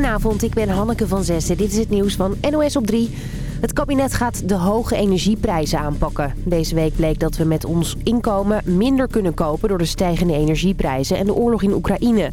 Goedenavond, ik ben Hanneke van Zessen. Dit is het nieuws van NOS op 3. Het kabinet gaat de hoge energieprijzen aanpakken. Deze week bleek dat we met ons inkomen minder kunnen kopen... door de stijgende energieprijzen en de oorlog in Oekraïne.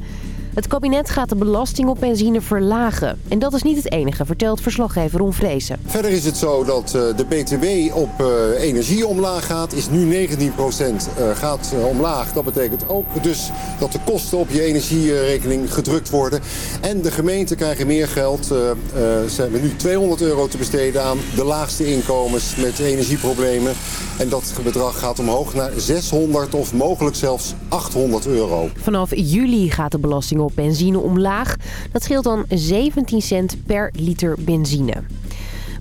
Het kabinet gaat de belasting op benzine verlagen. En dat is niet het enige, vertelt verslaggever Ron Vrezen. Verder is het zo dat eh, de BTW op uh, energie omlaag gaat. Is nu 19 procent uh, gaat omlaag. Dat betekent ook dus dat de kosten op je energierekening gedrukt worden. En de gemeenten krijgen meer geld. ze hebben nu 200 euro te besteden aan de laagste inkomens met energieproblemen. En dat bedrag gaat omhoog naar 600 of mogelijk zelfs 800 euro. Vanaf juli gaat de belasting op benzine omlaag. Dat scheelt dan 17 cent per liter benzine.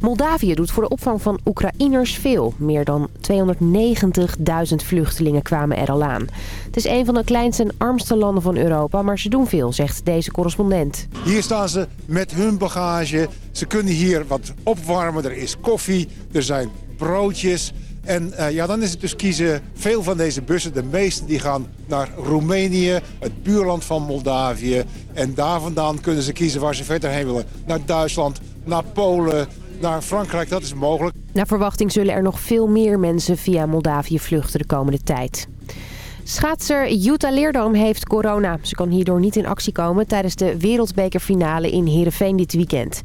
Moldavië doet voor de opvang van Oekraïners veel. Meer dan 290.000 vluchtelingen kwamen er al aan. Het is een van de kleinste en armste landen van Europa, maar ze doen veel, zegt deze correspondent. Hier staan ze met hun bagage. Ze kunnen hier wat opwarmen. Er is koffie, er zijn broodjes. En uh, ja, dan is het dus kiezen. Veel van deze bussen, de meeste, die gaan naar Roemenië, het buurland van Moldavië. En daar vandaan kunnen ze kiezen waar ze verder heen willen. Naar Duitsland, naar Polen, naar Frankrijk, dat is mogelijk. Naar verwachting zullen er nog veel meer mensen via Moldavië vluchten de komende tijd. Schaatser Jutta Leerdam heeft corona. Ze kan hierdoor niet in actie komen tijdens de wereldbekerfinale in Heerenveen dit weekend.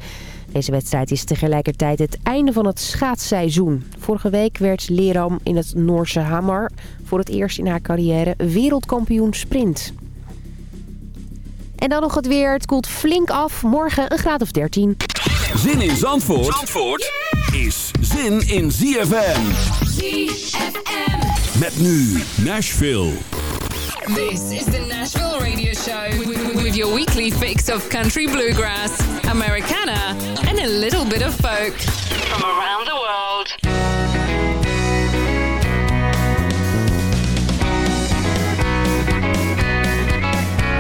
Deze wedstrijd is tegelijkertijd het einde van het schaatsseizoen. Vorige week werd Leram in het Noorse Hamar voor het eerst in haar carrière wereldkampioen sprint. En dan nog het weer. Het koelt flink af. Morgen een graad of 13. Zin in Zandvoort, Zandvoort is zin in ZFM. ZFM. Met nu Nashville. This is the Nashville Radio Show with your weekly fix of country bluegrass, Americana, and a little bit of folk from around the world.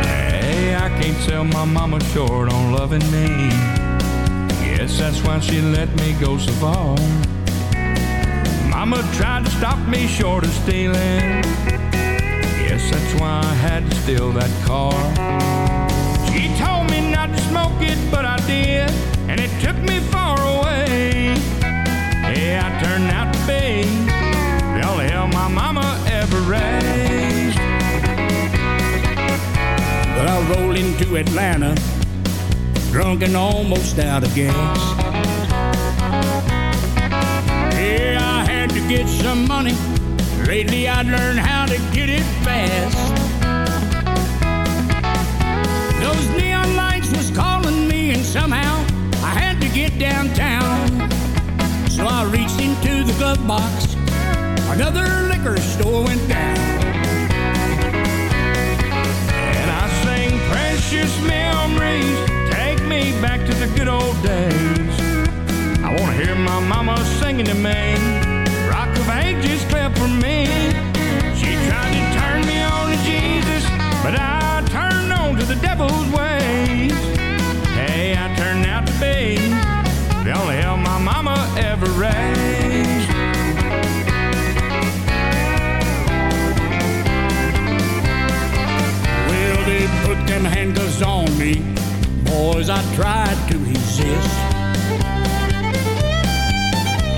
Hey, I can't sell my mama short on loving me. Guess that's why she let me go so far. Mama tried to stop me short of stealing. Guess that's why I had to steal that car. She told me not to smoke it, but I did, and it took me far away. Yeah, I turned out to be the only hell my mama ever raised. But I rolled into Atlanta, drunk and almost out of gas. Yeah, I had to get some money Lately I learned how to get it fast. Those neon lights was calling me and somehow I had to get downtown. So I reached into the glove box. Another liquor store went down. And I sang precious memories. Take me back to the good old days. I want to hear my mama singing to me ages clear for me. She tried to turn me on to Jesus, but I turned on to the devil's ways. Hey, I turned out to be the only hell my mama ever raised. Well, they put them handcuffs on me. Boys, I tried to resist.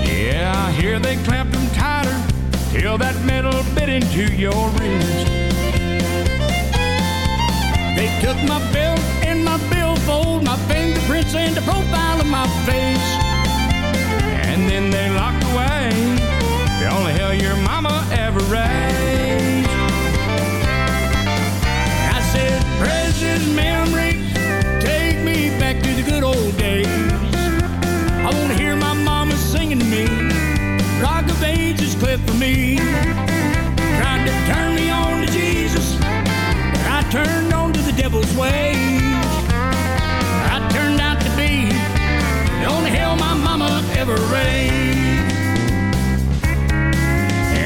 Yeah, I hear they clamped them tighter till that metal bit into your wrist. They took my belt and my billfold, my fingerprints and the profile of my face. And then they locked away the only hell your mama ever raised. I said, precious memories, clip for me. Tried to turn me on to Jesus, but I turned on to the devil's ways. I turned out to be the only hell my mama ever raised.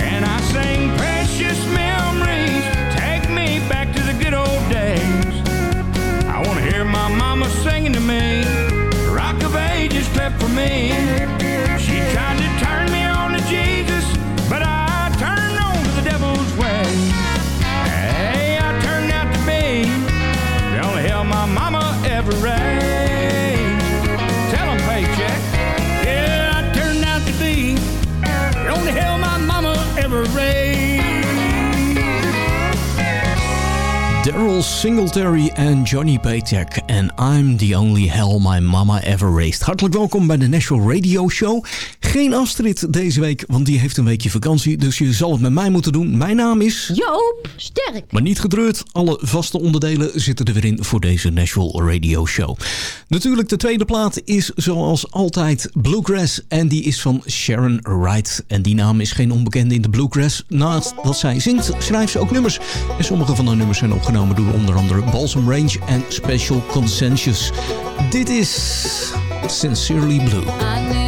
And I sing precious memories, take me back to the good old days. I want to hear my mama singing to me. Rock of ages clip for me. Charles Singletary en Johnny Paycheck. En I'm the only hell my mama ever raised. Hartelijk welkom bij de Nashville Radio Show. Geen Astrid deze week, want die heeft een weekje vakantie. Dus je zal het met mij moeten doen. Mijn naam is... Joop, sterk. Maar niet gedreurd, alle vaste onderdelen zitten er weer in voor deze National Radio Show. Natuurlijk, de tweede plaat is zoals altijd Bluegrass. En die is van Sharon Wright. En die naam is geen onbekende in de Bluegrass. Naast dat zij zingt, schrijft ze ook nummers. En sommige van haar nummers zijn opgenomen door onder andere Balsam Range en Special Consensus. Dit is Sincerely Blue.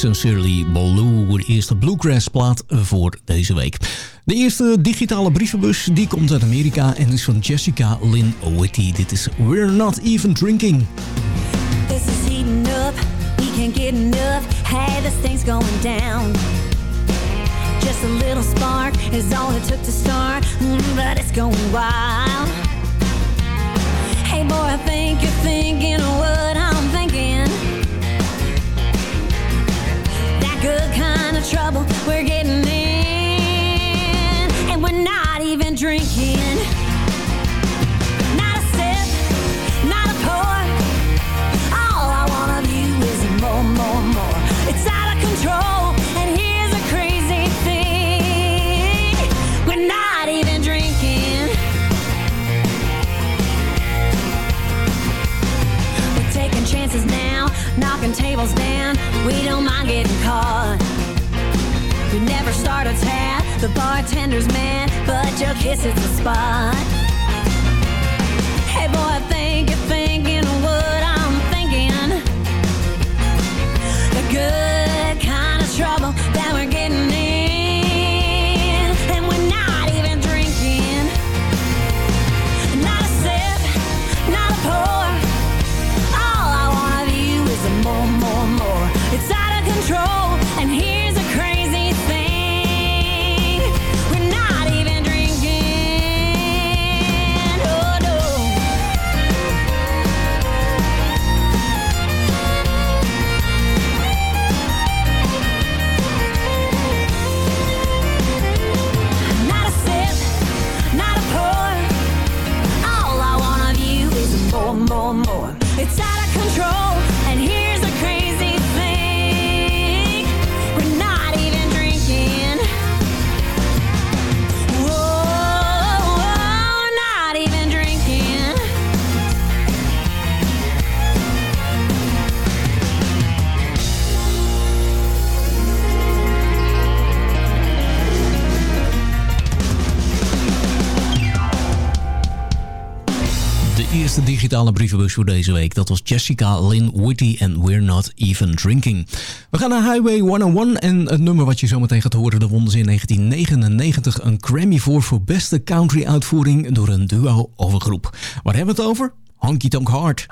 Sincerely Blue, de eerste Bluegrass plaat voor deze week. De eerste digitale brievenbus die komt uit Amerika en is van Jessica Lynn Whitty. Dit is We're Not Even Drinking. This is heating up, we can't get enough. Hey, this thing's going down. Just a little spark is all it took to start, mm, but it's going wild. Hey boy, I think you're thinking what kind of trouble we're getting in. And we're not even drinking. Not a sip, not a pour. All I want of you is more, more, more. It's out of control. And here's a crazy thing we're not even drinking. We're taking chances now, knocking tables down. We don't mind getting caught. Never start a tab, the bartender's man, but your kiss is the spot. Hey boy, digitale brievenbus voor deze week. Dat was Jessica Lynn Witty en We're Not Even Drinking. We gaan naar Highway 101 en het nummer wat je zometeen gaat horen... daar wonnen ze in 1999 een Grammy voor voor beste country uitvoering... door een duo of een groep. Waar hebben we het over? Honky Tonk Heart.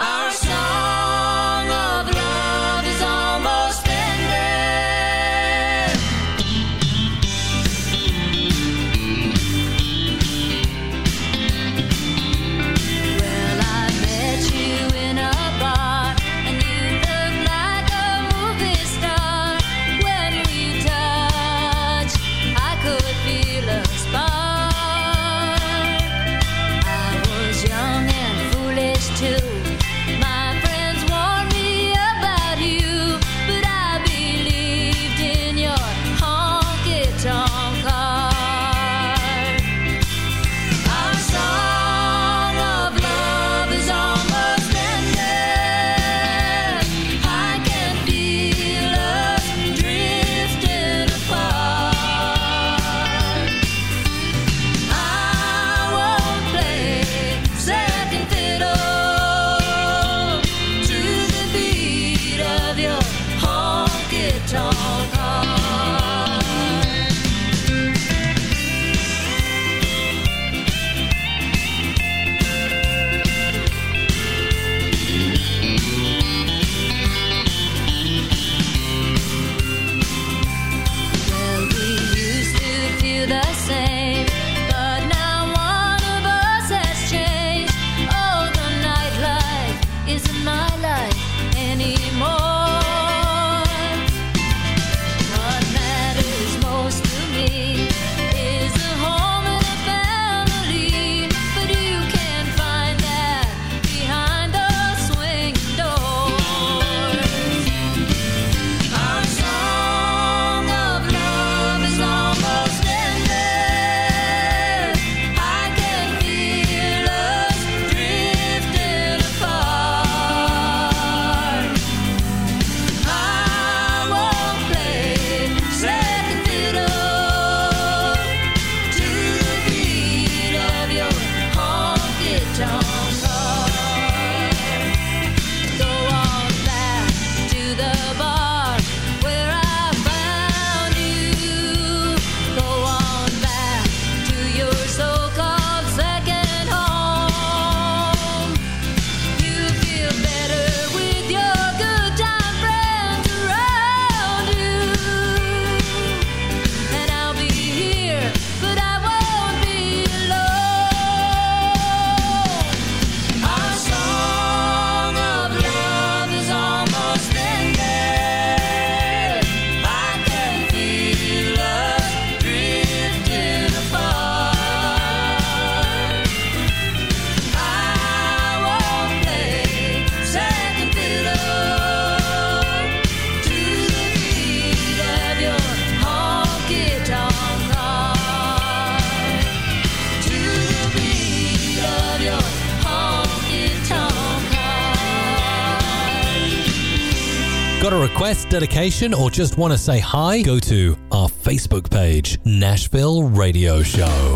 dedication, or just want to say hi, go to our Facebook page, Nashville Radio Show.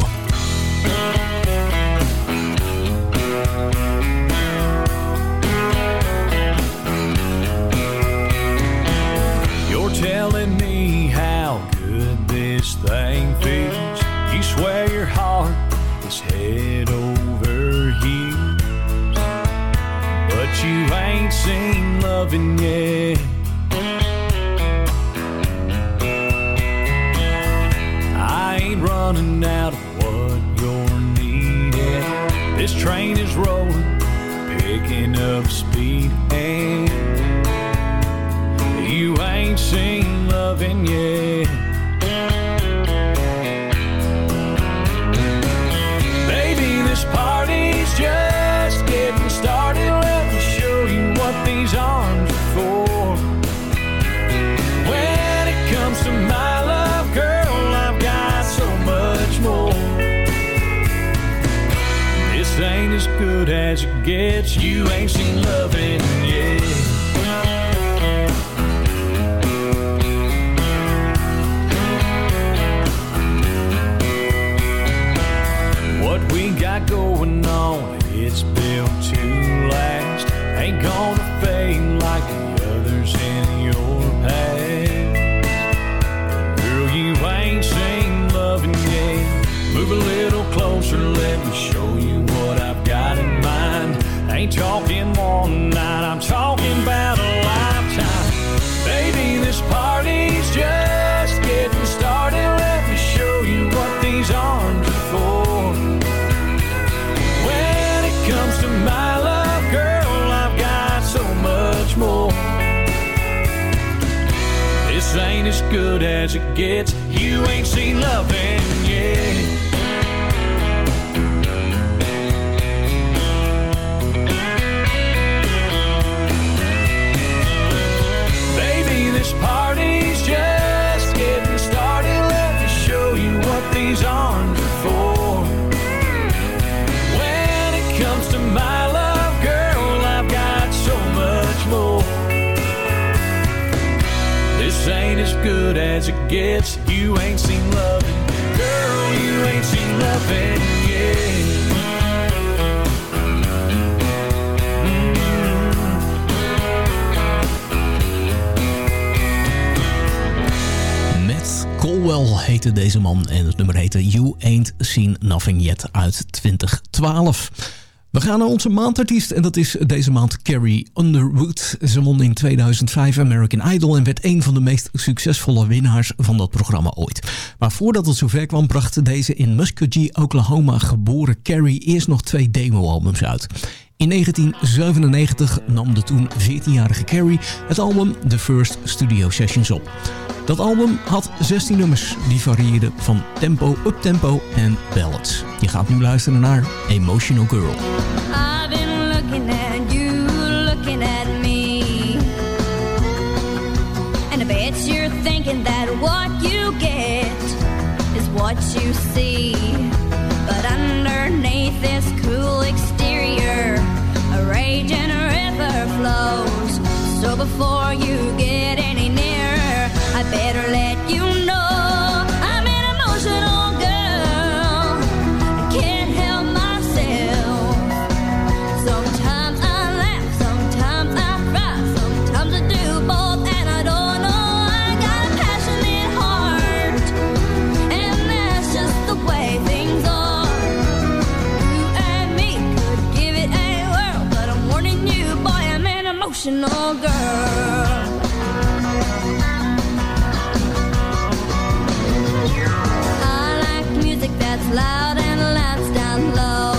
You're telling me how good this thing feels. You swear your heart is head over heels, but you ain't seen loving yet. train is rolling, picking up speed, and you ain't seen loving yet. as it. You ain't seen loving yet. What we got going on, it's built to last. Ain't gonna as it gets. You ain't seen loving as it gets. You ain't seen loving, girl. You ain't seen loving yet. Matt Colwell heette deze man en het nummer heette You Ain't Seen Nothing Yet uit 2012. We gaan naar onze maandartiest en dat is deze maand Carrie Underwood. Ze won in 2005 American Idol en werd een van de meest succesvolle winnaars van dat programma ooit. Maar voordat het zover kwam bracht deze in Muskogee, Oklahoma geboren Carrie eerst nog twee demo-albums uit. In 1997 nam de toen 14-jarige Carrie het album The First Studio Sessions op. Dat album had 16 nummers die varieerden van tempo, uptempo en ballads. Je gaat nu luisteren naar Emotional Girl. So before you get any nearer, I better let emotional girl. I like music that's loud and loud's down low.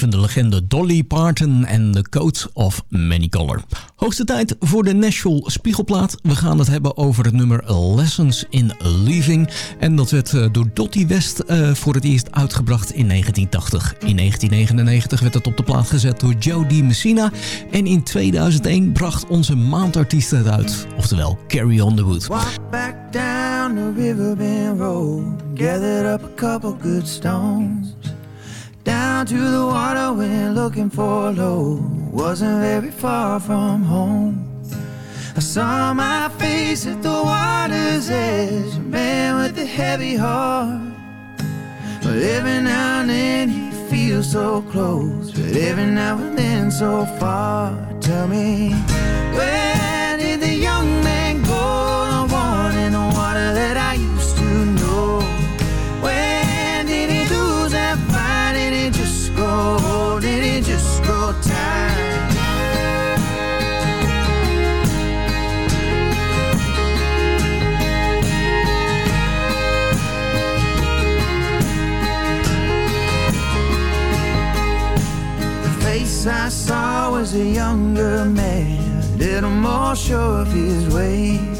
Levende legende Dolly Parton en The Coat of Many Color. Hoogste tijd voor de Nashville Spiegelplaat. We gaan het hebben over het nummer Lessons in Leaving. En dat werd eh, door Dottie West eh, voor het eerst uitgebracht in 1980. In 1999 werd het op de plaat gezet door Joe Di Messina. En in 2001 bracht onze maandartiest het uit. Oftewel Carrie Underwood. Walked back down the riverbend road, gathered up a couple good stones. Down to the water went looking for a load, wasn't very far from home. I saw my face at the water's edge, a man with a heavy heart. But every now and then he feels so close, but every now and then so far. Tell me, where I saw was a younger man, little more sure of his ways.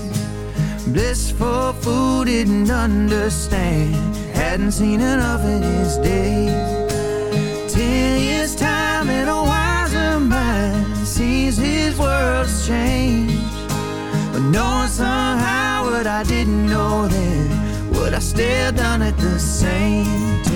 Blissful fool didn't understand, hadn't seen enough in his days. Ten years time and a wiser mind sees his world's changed. But knowing somehow what I didn't know then, would I still done it the same?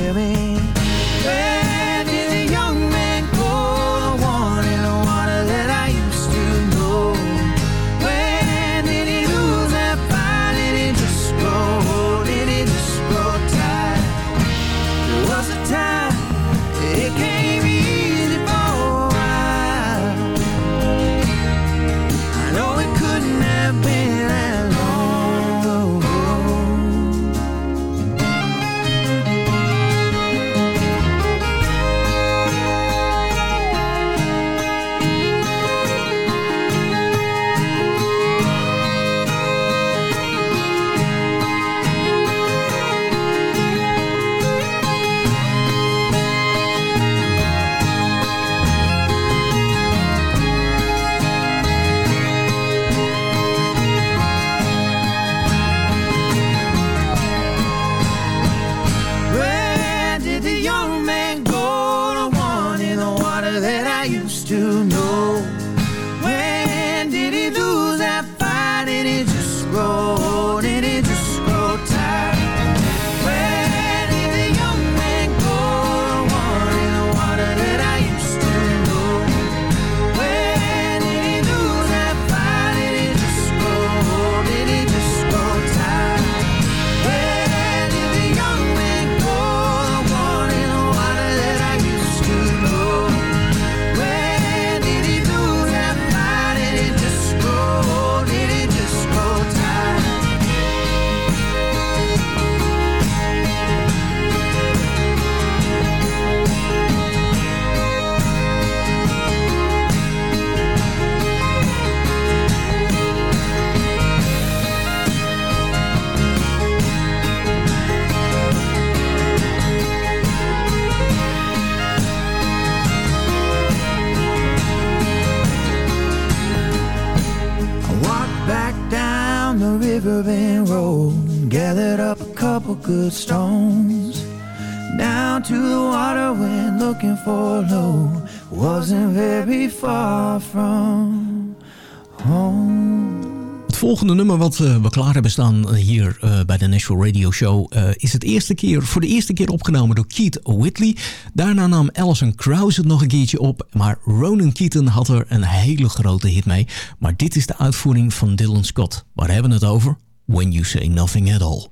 Couple stones. Down to the water went looking for low, wasn't very far from home. Het volgende nummer wat eh, we klaar hebben staan hier eh, bij de National Radio Show... eh, is het eerste keer, voor de eerste keer opgenomen door Keith Whitley. Daarna nam Alison Krauss het nog een keertje op. Maar Ronan Keaton had er een hele grote hit mee. Maar dit is de uitvoering van Dylan Scott. Waar hebben we het over? When You Say Nothing At All.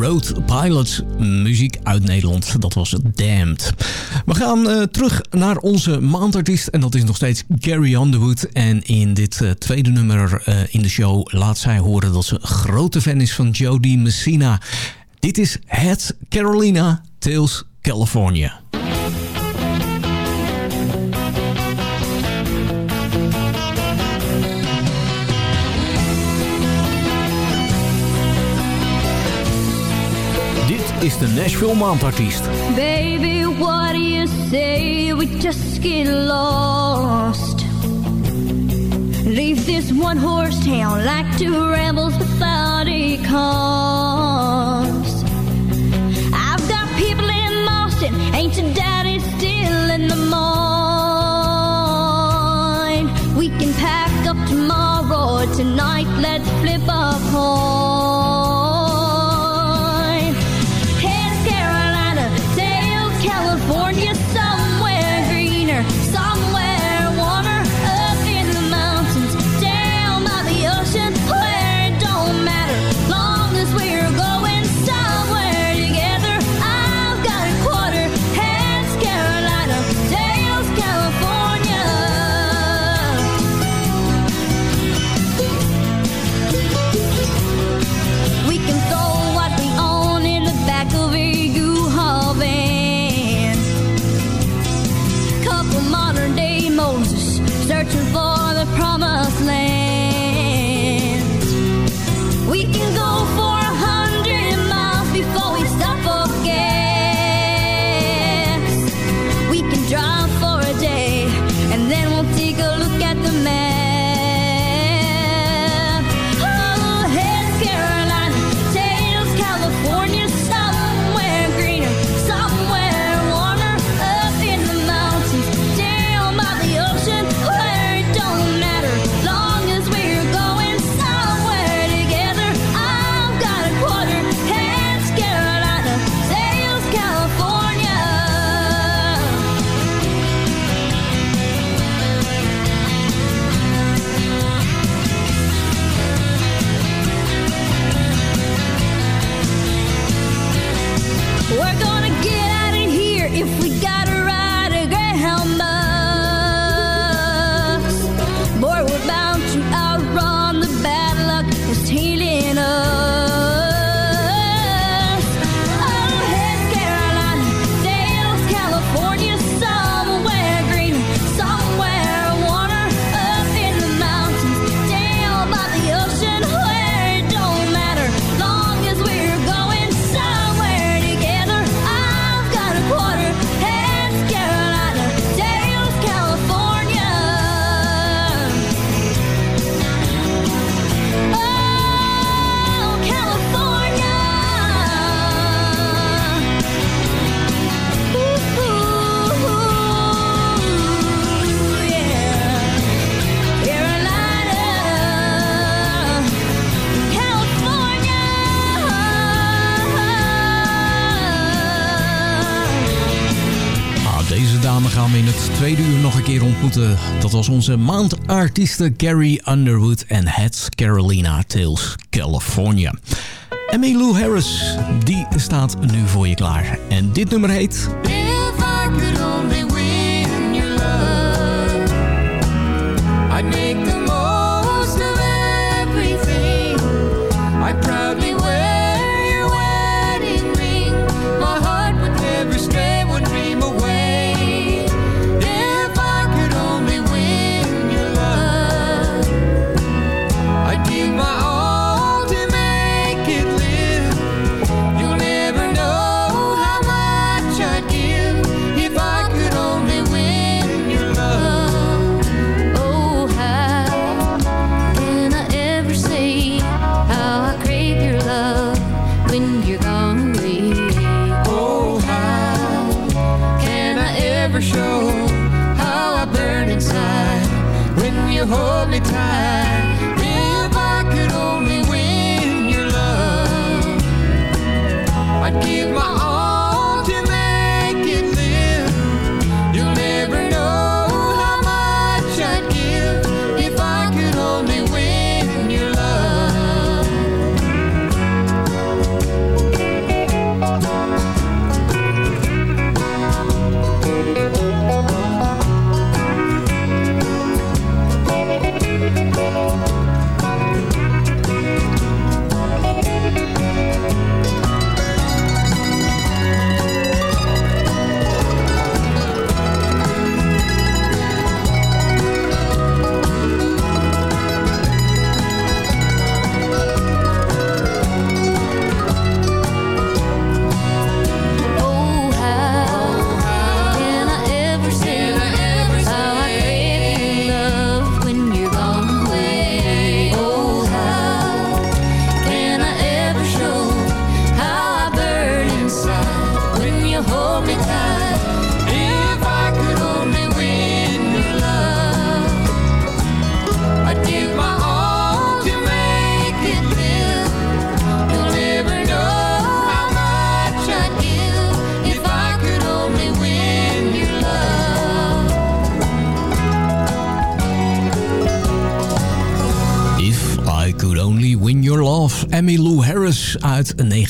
Road Pilots. Muziek uit Nederland, dat was Damned. We gaan eh, terug naar onze maandartiest en dat is nog steeds Gary Underwood. En in dit eh, tweede nummer eh, in de show laat zij horen dat ze grote fan is van Jodie Messina. Dit is Het Carolina Tales California. is de Nashville maandartiest. Baby, what do you say? We just get lost. Leave this one horse town like two rebels without a cause. I've got people in Austin, ain't your daddy still in the mine? We can pack up tomorrow, tonight let's flip a horse. onze maandartiesten Gary Underwood en het Carolina Tales California. Emmy Lou Harris, die staat nu voor je klaar. En dit nummer heet...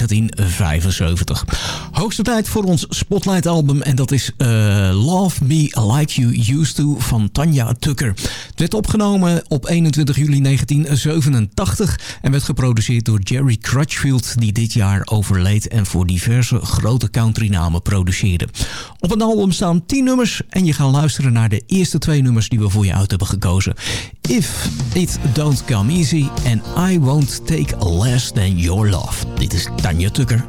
1975. Hoogste tijd voor ons Spotlight album en dat is eh, Love Me Like You Used To van Tanja Tucker werd opgenomen op 21 juli 1987 en werd geproduceerd door Jerry Crutchfield die dit jaar overleed en voor diverse grote countrynamen produceerde. Op een album staan 10 nummers en je gaat luisteren naar de eerste twee nummers die we voor je uit hebben gekozen. If It Don't Come Easy en I Won't Take Less Than Your Love. Dit is Tanja Tucker.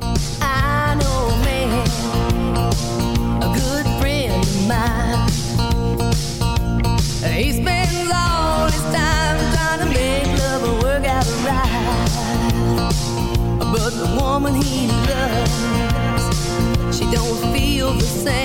the same.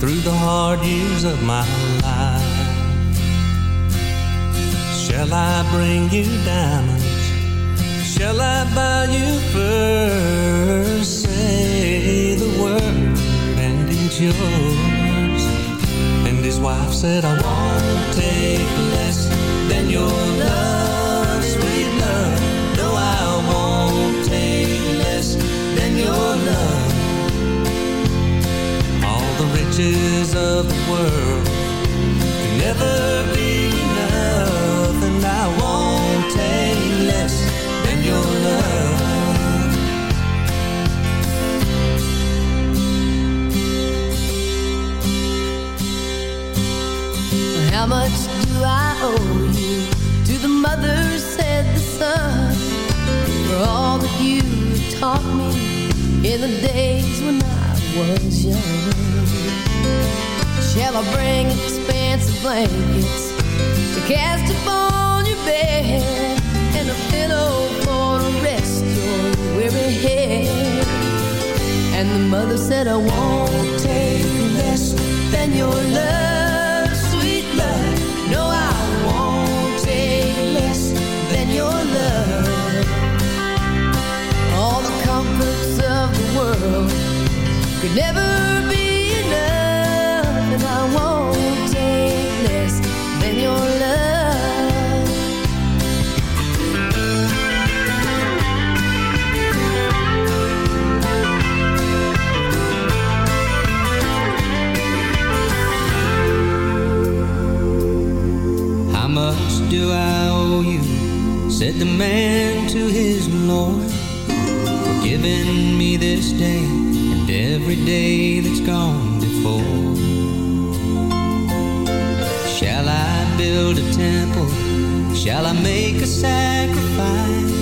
Through the hard years of my life. Shall I bring you diamonds? Shall I buy you furs? Say the word and it's yours. And his wife said, I won't take less than your riches of the world can never be enough, and I won't take less than your love. How much do I owe you? To the mother said the son For all that you taught me In the days when I was young Shall I bring expensive blankets To cast upon your bed And a pillow for to rest your weary head And the mother said I won't take less than your love, sweet love. No, I won't take less than your love. All the comforts of the world could never be do I owe you? Said the man to his Lord, for giving me this day and every day that's gone before. Shall I build a temple? Shall I make a sacrifice?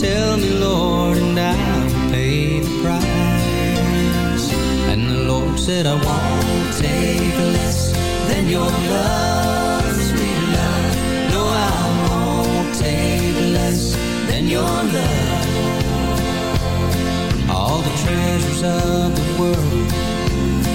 Tell me, Lord, and I'll pay the price. And the Lord said, I won't take less than your love, your love. All the treasures of the world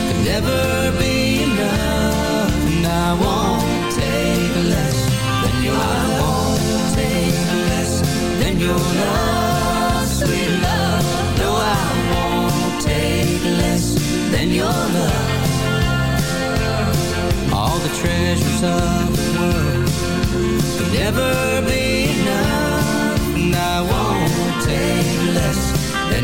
could never be enough, and I won't take less than your. I won't take less than your love, sweet love. No, I won't take less than your love. All the treasures of the world could never be enough,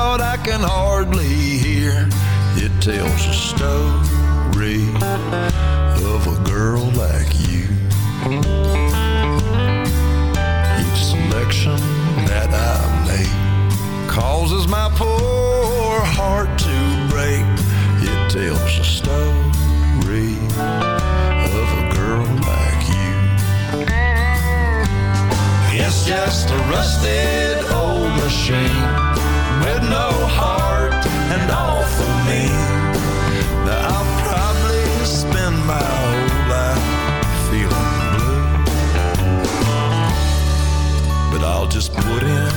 I can hardly hear. It tells a story of a girl like you. Each selection that I make causes my poor heart to break. It tells a story of a girl like you. It's just a rusted old machine with no heart and all for me. Now I'll probably spend my whole life feeling blue. But I'll just put in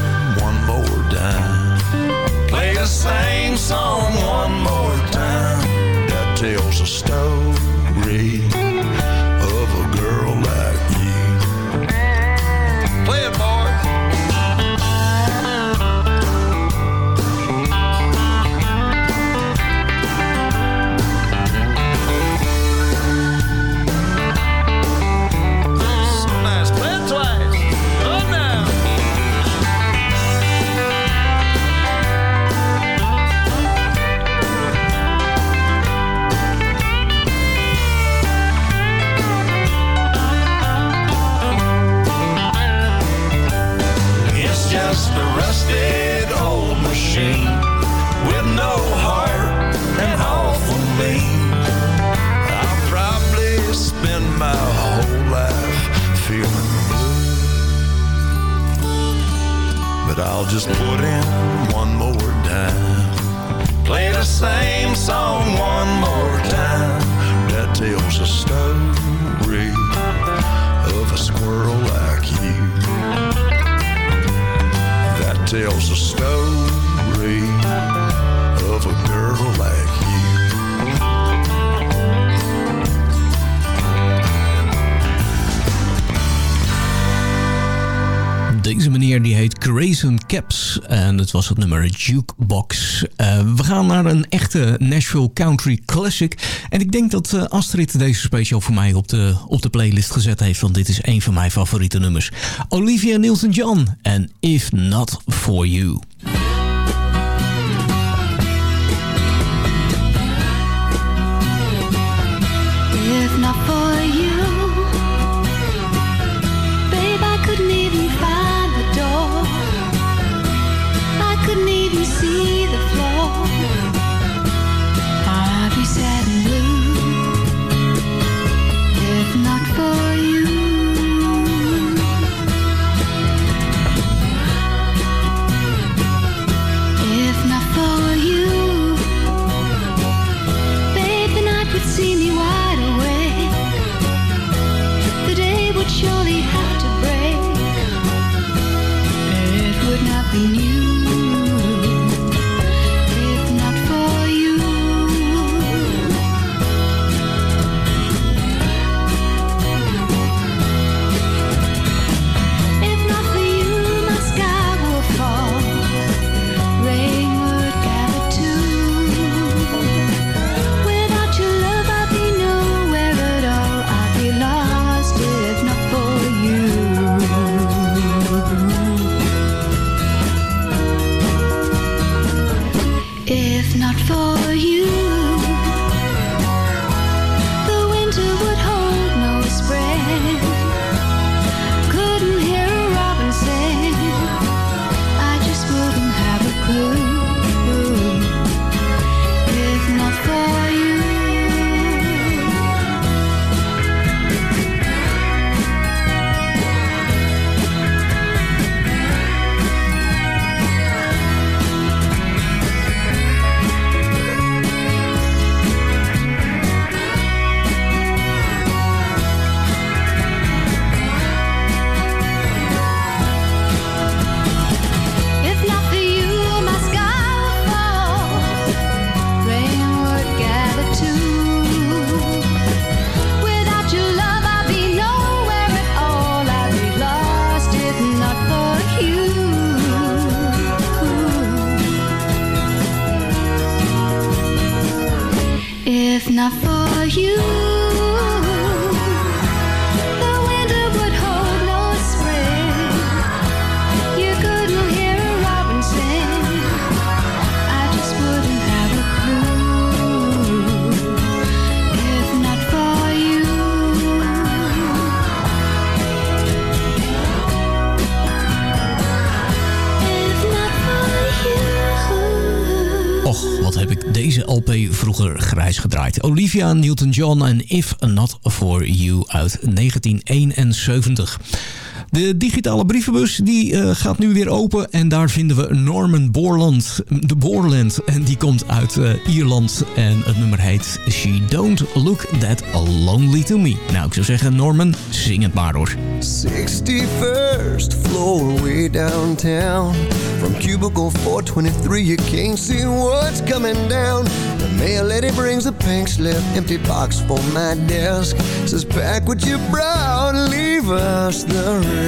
one more dime. Play the same song one more time. That tells a story Het was het nummer Jukebox. Eh, we gaan naar een echte Nashville Country Classic. En ik denk dat eh, Astrid deze speciaal voor mij op de, op de playlist gezet heeft, want dit is een van mijn favoriete nummers. Olivia Newton-John en If Not For You. Grijs gedraaid. Olivia Newton-John en If Not For You uit 1971. De digitale brievenbus die eh, gaat nu weer open. En daar vinden we Norman Borland. De Borland. En die komt uit eh, Ierland. En het nummer heet She Don't Look That Lonely To Me. Nou, ik zou zeggen Norman, zing het maar hoor. 61st floor way downtown. From cubicle 423, you can't see what's coming down. The mail lady brings a pink slip, empty box for my desk. Says, pack what you brought, leave us the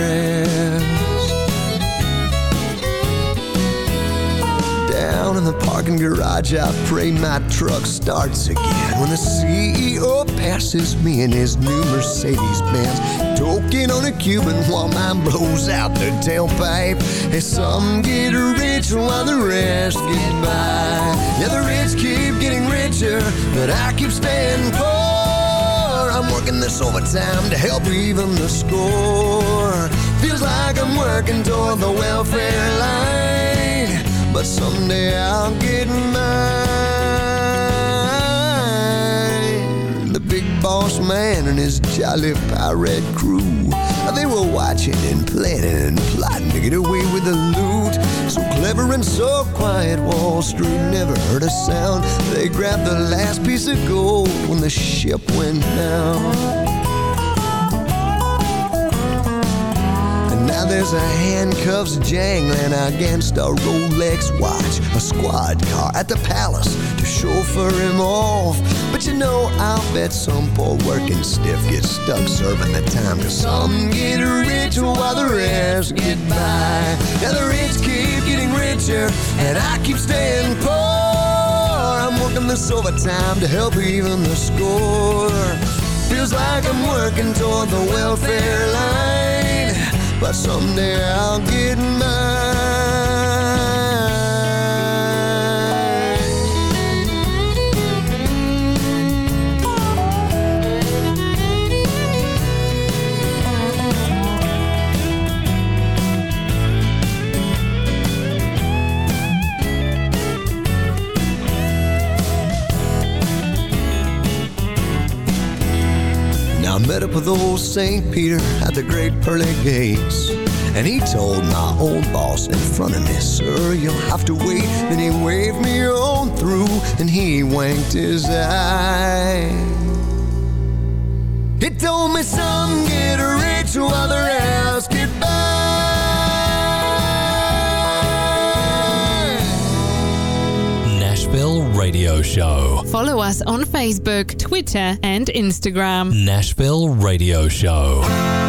Down in the parking garage, I pray my truck starts again. When the CEO passes me in his new Mercedes Benz, toking on a Cuban while mine blows out the tailpipe. Hey, some get rich while the rest get by. Yeah, the rich keep getting richer, but I keep staying poor. I'm working this overtime to help even the score. Feels like I'm working toward the welfare line. But someday I'll get mine. The big boss man and his jolly pirate crew. They were watching and planning and plotting to get away with the loot. Clever and so quiet. Wall Street never heard a sound. They grabbed the last piece of gold when the ship went down. There's a handcuffs jangling against a Rolex watch. A squad car at the palace to chauffeur him off. But you know, I'll bet some poor working stiff gets stuck serving the time. Cause some get rich while the rest get by. Now the rich keep getting richer, and I keep staying poor. I'm working this overtime to help even the score. Feels like I'm working toward the welfare line. But someday I'll get Now I met up with old St. Peter at the great pearly gates. And he told my old boss in front of me, Sir, you'll have to wait. Then he waved me on through and he winked his eye. He told me some get rich while the rest get by. Nashville Radio Show. Follow us on Facebook, Twitter, and Instagram. Nashville Radio Show.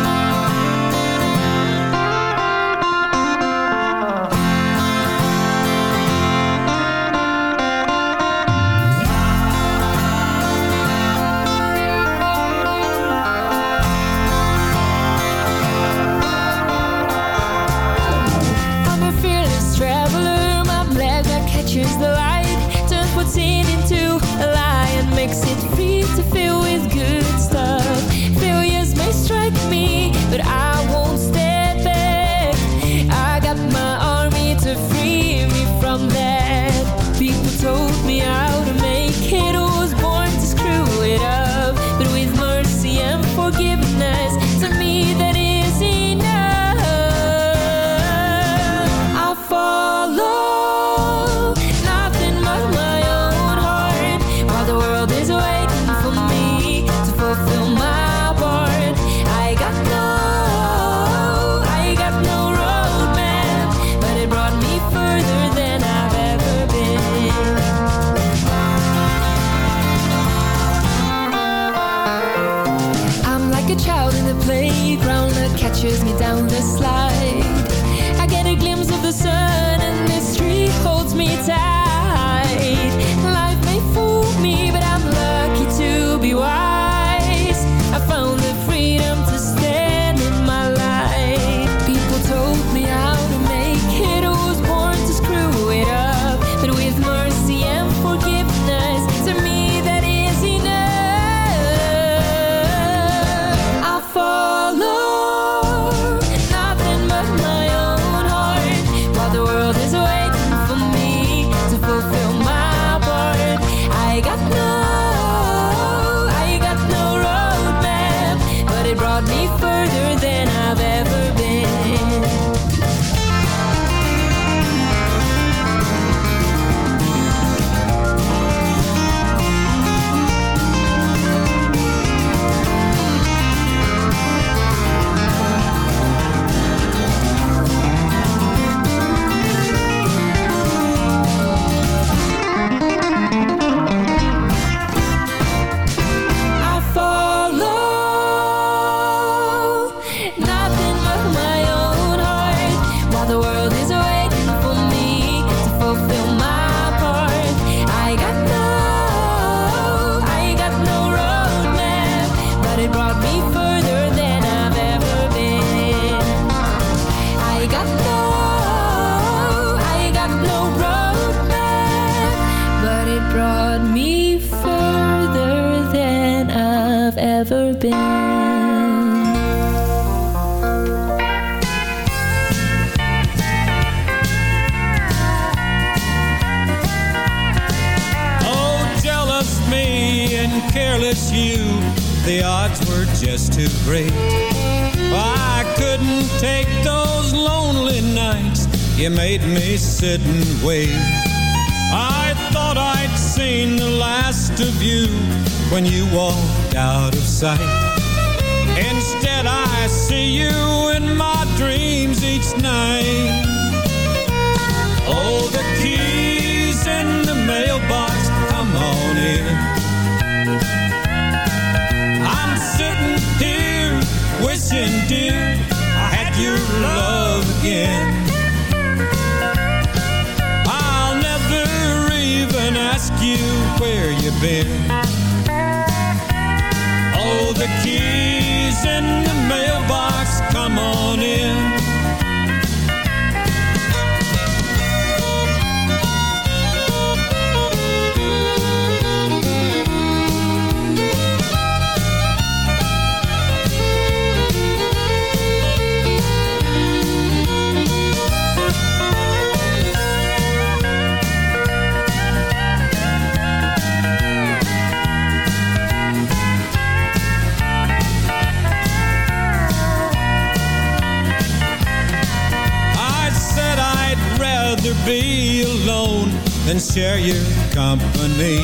Share your company.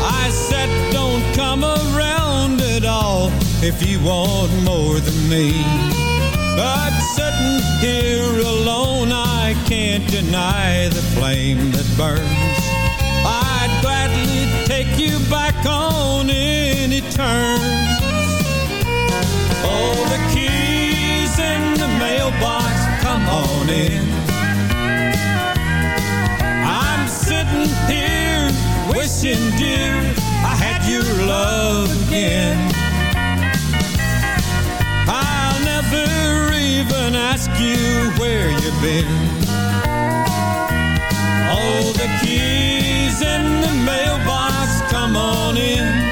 I said don't come around at all if you want more than me. But sitting here alone, I can't deny the flame that burns. I'd gladly take you back on any terms. Oh, the keys in the mailbox, come on in. Sitting here wishing, dear, I had your love again. I'll never even ask you where you've been. Oh, the keys in the mailbox, come on in.